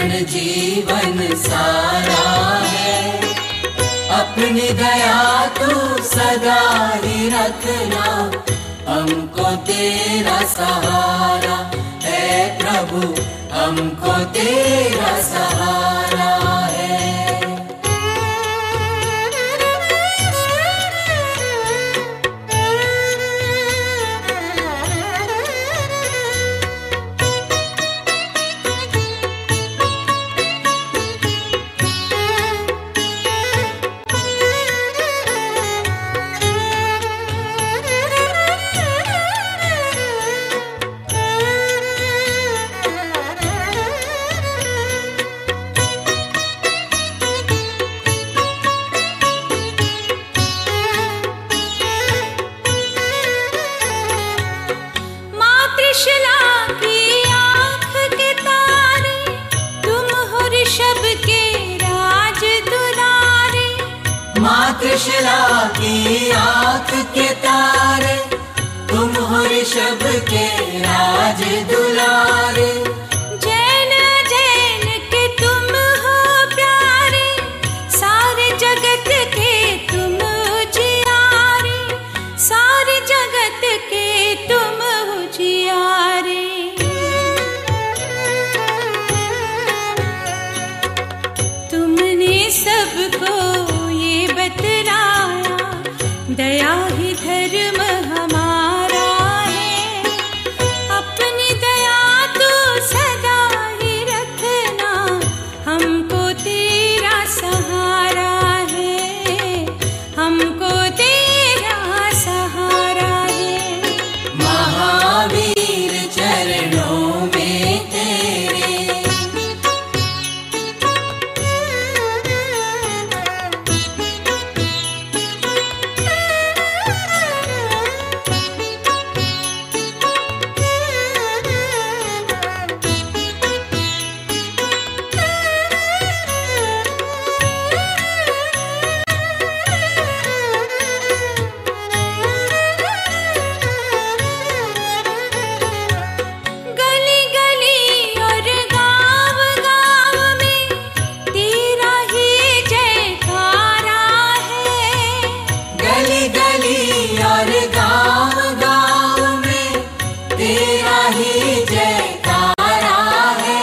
जीवन सारा है। अपनी दया तू सदा ही रखना, हमको तेरा सहारा है प्रभु, हमको तेरा माँ त्रिशला की आँख के तारे तुम हो ऋषभ के राज दुलारे। दया ही धर्म है।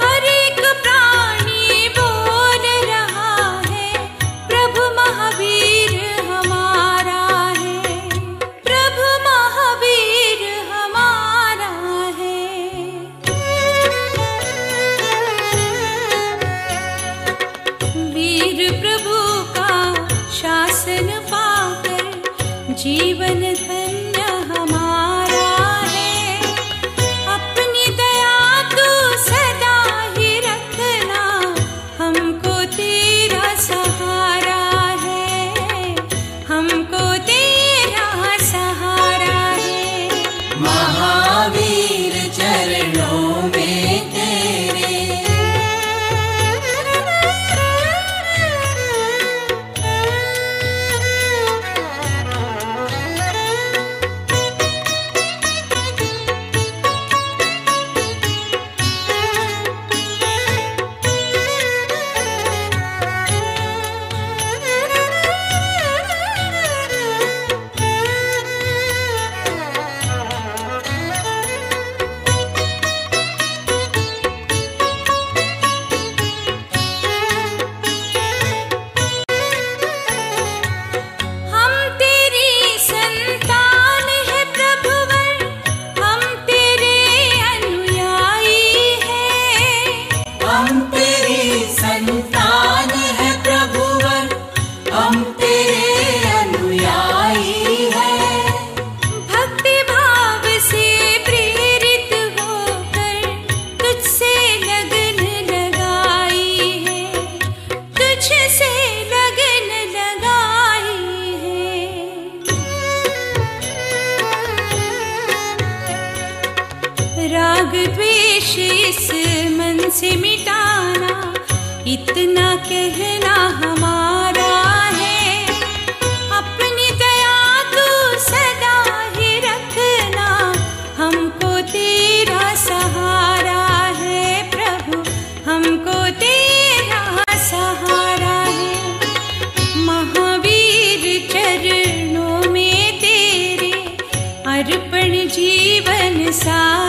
हर एक प्राणी बोल रहा है, प्रभु महावीर हमारा है। प्रभु महावीर हमारा है। वीर प्रभु का शासन पाकर जीवन राग द्वेष इस मन से मिटाना, इतना कहना हमारा है। अपनी दया तू सदा ही रखना, हमको तेरा सहारा है प्रभु, हमको तेरा सहारा है। महावीर चरणों में तेरे अर्पण जीवन सा